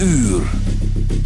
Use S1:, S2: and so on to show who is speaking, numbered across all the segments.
S1: uur.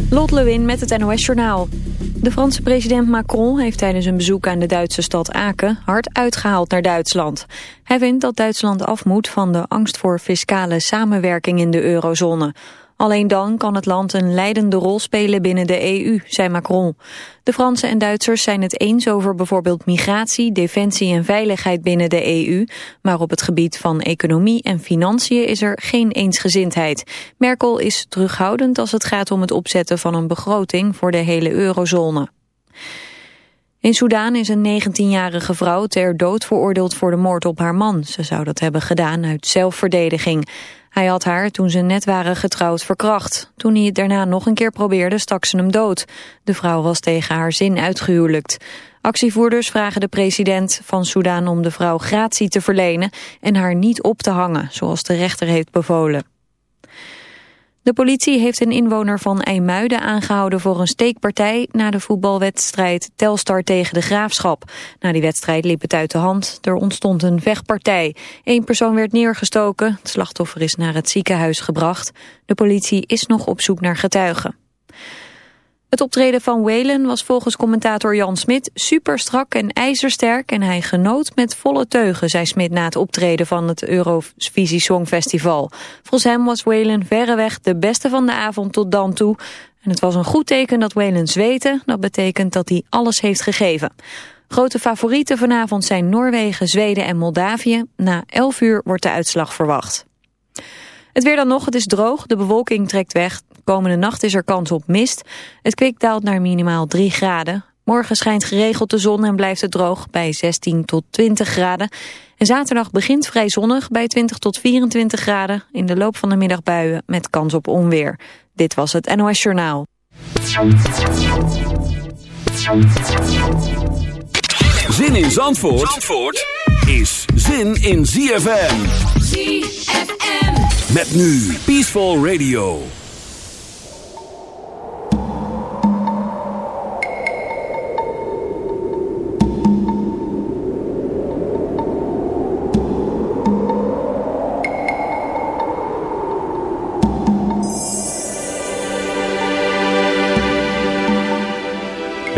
S2: Lot Lewin met het NOS Journaal. De Franse president Macron heeft tijdens een bezoek aan de Duitse stad Aken hard uitgehaald naar Duitsland. Hij vindt dat Duitsland af moet van de angst voor fiscale samenwerking in de eurozone. Alleen dan kan het land een leidende rol spelen binnen de EU, zei Macron. De Fransen en Duitsers zijn het eens over bijvoorbeeld migratie, defensie en veiligheid binnen de EU. Maar op het gebied van economie en financiën is er geen eensgezindheid. Merkel is terughoudend als het gaat om het opzetten van een begroting voor de hele eurozone. In Soedan is een 19-jarige vrouw ter dood veroordeeld voor de moord op haar man. Ze zou dat hebben gedaan uit zelfverdediging. Hij had haar, toen ze net waren getrouwd, verkracht. Toen hij het daarna nog een keer probeerde, stak ze hem dood. De vrouw was tegen haar zin uitgehuwelijkt. Actievoerders vragen de president van Soedan om de vrouw gratie te verlenen... en haar niet op te hangen, zoals de rechter heeft bevolen. De politie heeft een inwoner van IJmuiden aangehouden voor een steekpartij na de voetbalwedstrijd Telstar tegen de Graafschap. Na die wedstrijd liep het uit de hand. Er ontstond een vechtpartij. Eén persoon werd neergestoken. Het slachtoffer is naar het ziekenhuis gebracht. De politie is nog op zoek naar getuigen. Het optreden van Whalen was volgens commentator Jan Smit super strak en ijzersterk en hij genoot met volle teugen, zei Smit na het optreden van het Eurovisie Songfestival. Volgens hem was Whalen verreweg de beste van de avond tot dan toe. En het was een goed teken dat Whalen zweette, dat betekent dat hij alles heeft gegeven. Grote favorieten vanavond zijn Noorwegen, Zweden en Moldavië. Na 11 uur wordt de uitslag verwacht. Het weer dan nog, het is droog, de bewolking trekt weg. Komende nacht is er kans op mist. Het kwik daalt naar minimaal 3 graden. Morgen schijnt geregeld de zon en blijft het droog bij 16 tot 20 graden. En zaterdag begint vrij zonnig bij 20 tot 24 graden. In de loop van de middag buien met kans op onweer. Dit was het NOS Journaal.
S1: Zin in Zandvoort, Zandvoort is zin in ZFM. ZFM. Met nu Peaceful Radio.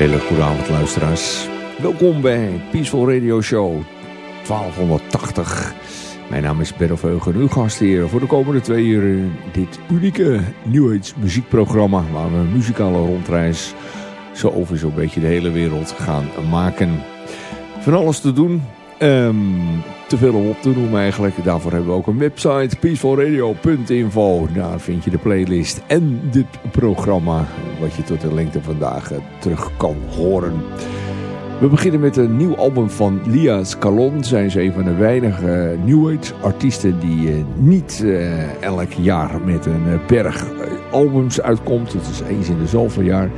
S3: Hele goede avond luisteraars. Welkom bij Peaceful Radio Show 1280. Mijn naam is Benno Veugen, uw gastheer voor de komende twee uur in dit unieke New Age muziekprogramma waar we een muzikale rondreis zo over zo'n beetje de hele wereld gaan maken. Van alles te doen, um, te veel om op te noemen eigenlijk. Daarvoor hebben we ook een website, peacefulradio.info. Daar vind je de playlist en dit programma wat je tot de lengte vandaag eh, terug kan horen. We beginnen met een nieuw album van Lia Scalon. Zij is een van de weinige eh, New Age artiesten die uh, niet uh, elk jaar met een berg albums uitkomt. Het is eens in de zoveel jaar.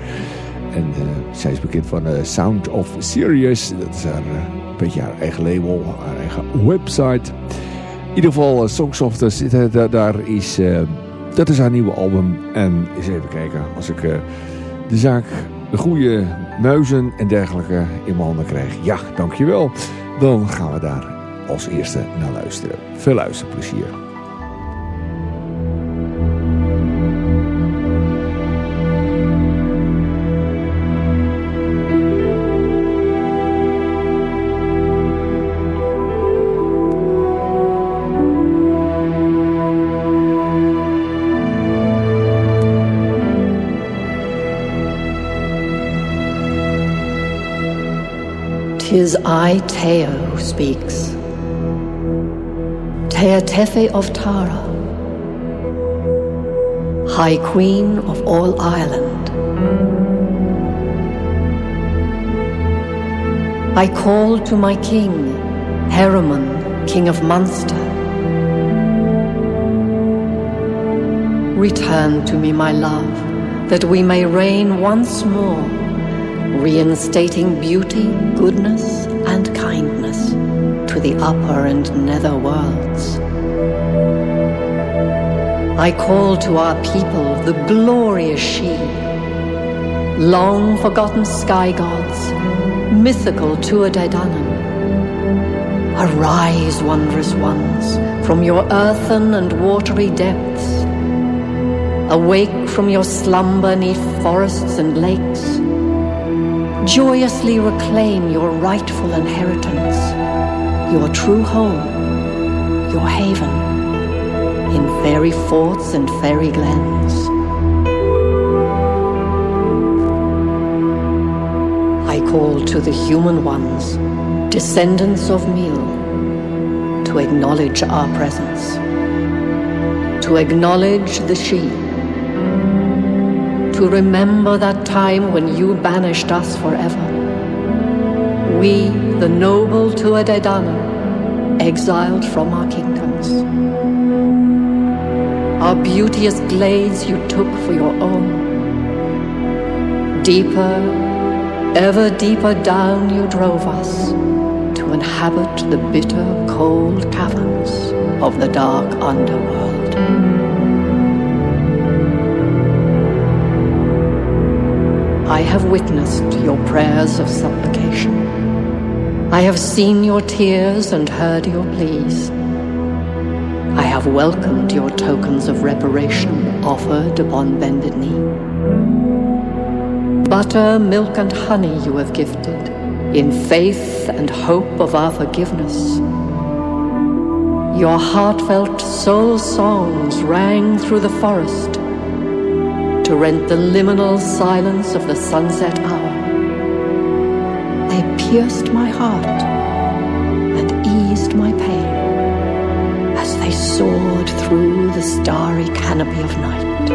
S3: En zij is bekend van Sound of Sirius. Dat is haar, een beetje haar eigen label, haar eigen website. In ieder geval, Songsoft zit daar is... dat is haar nieuwe album. En eens even kijken, als ik de zaak de goede muizen en dergelijke in mijn handen krijg. Ja, dankjewel. Dan gaan we daar als eerste naar luisteren. Veel luisterplezier.
S4: Tis I, Teo, who speaks. Tea Tephi of Tara, High Queen of all Ireland. I call to my king, Heremon, king of Munster. Return to me, my love, that we may reign once more reinstating beauty, goodness, and kindness to the upper and nether worlds. I call to our people the glorious Sidhe, long forgotten sky gods, mythical Tuatha. Arise, wondrous ones, from your earthen and watery depths. Awake from your slumber neath forests and lakes. Joyously reclaim your rightful inheritance, your true home, your haven, in fairy forts and fairy glens. I call to the human ones, descendants of Mil, to acknowledge our presence, to acknowledge the Sidhe to remember that time when you banished us forever. We, the noble Tuatha exiled from our kingdoms. Our beauteous glades you took for your own. Deeper, ever deeper down you drove us to inhabit the bitter, cold caverns of the dark underworld. Have witnessed your prayers of supplication. I have seen your tears and heard your pleas. I have welcomed your tokens of reparation offered upon bended knee. Butter, milk, and honey you have gifted in faith and hope of our forgiveness. Your heartfelt soul songs rang through the forest to rent the liminal silence of the sunset hour. They pierced my heart and eased my pain as they soared through the starry canopy of night.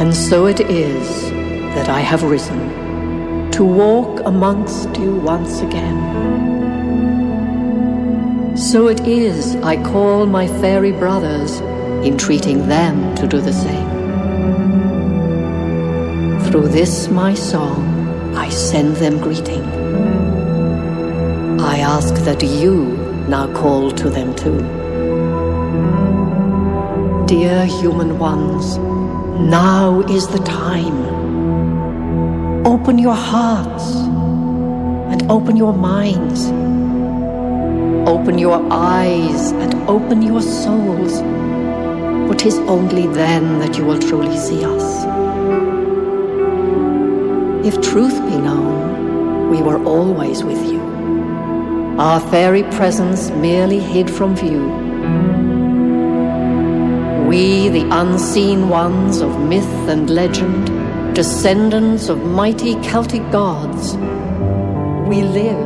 S4: And so it is that I have risen to walk amongst you once again so it is I call my fairy brothers, entreating them to do the same. Through this my song, I send them greeting. I ask that you now call to them too. Dear human ones, now is the time. Open your hearts and open your minds Open your eyes and open your souls, for tis only then that you will truly see us. If truth be known, we were always with you, our fairy presence merely hid from view. We, the unseen ones of myth and legend, descendants of mighty Celtic gods, we live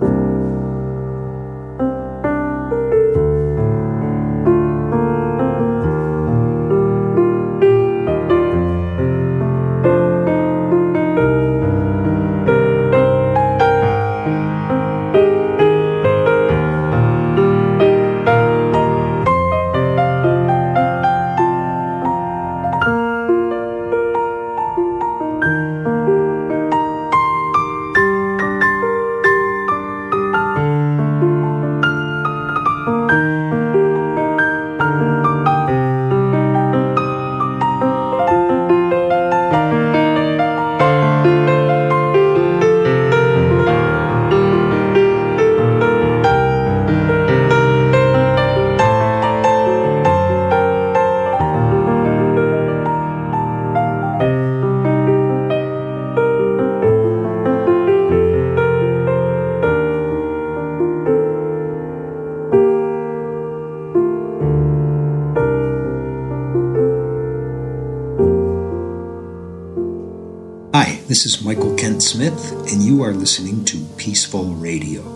S5: Bye.
S6: This is Michael Kent Smith, and you are listening to Peaceful Radio.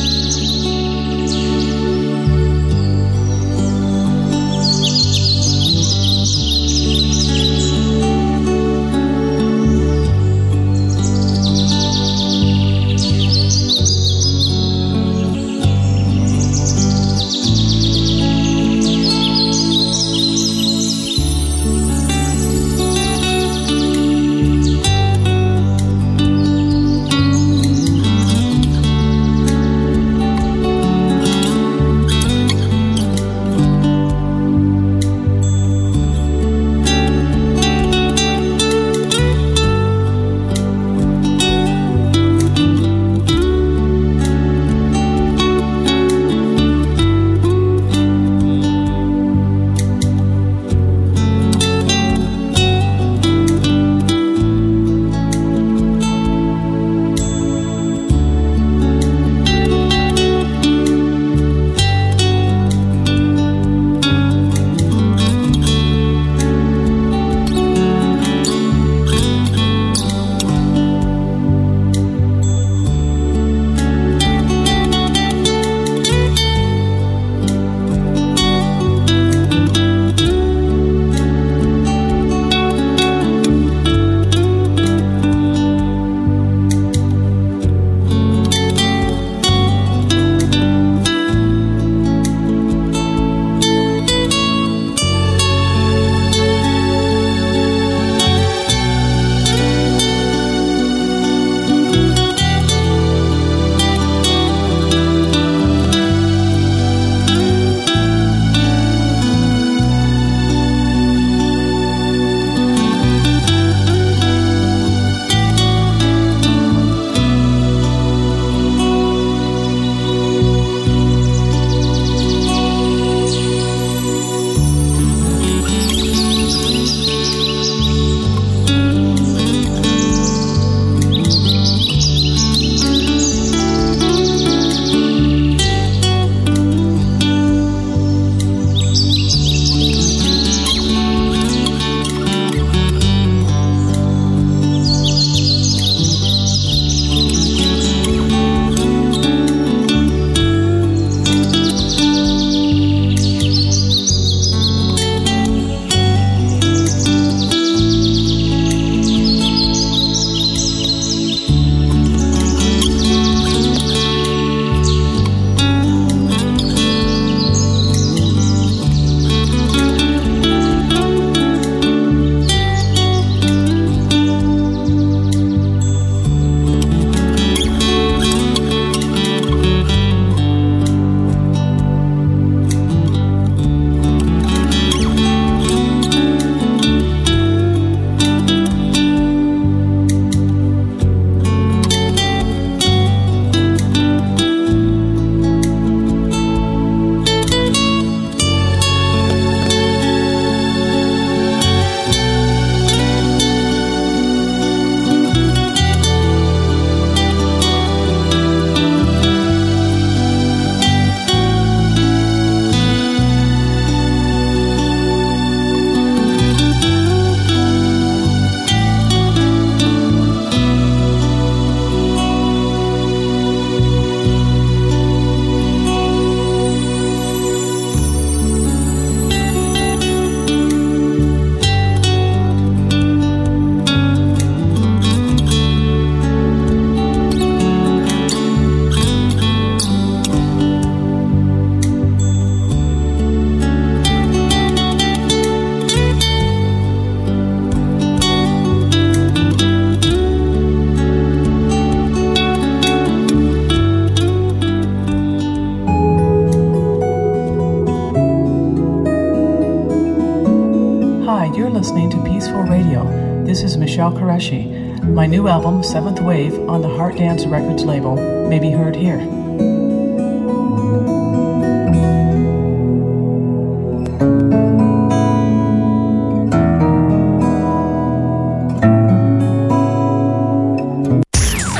S7: new album, Seventh Wave, on the Heart Dance Records label, may be heard here.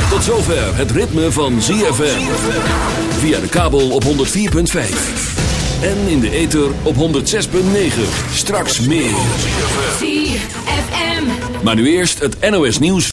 S1: Tot zover het ritme van ZFM. Via de kabel op 104.5. en in de ether op 106.9. Straks meer.
S8: ZFM.
S1: Maar nu eerst het NOS nieuws.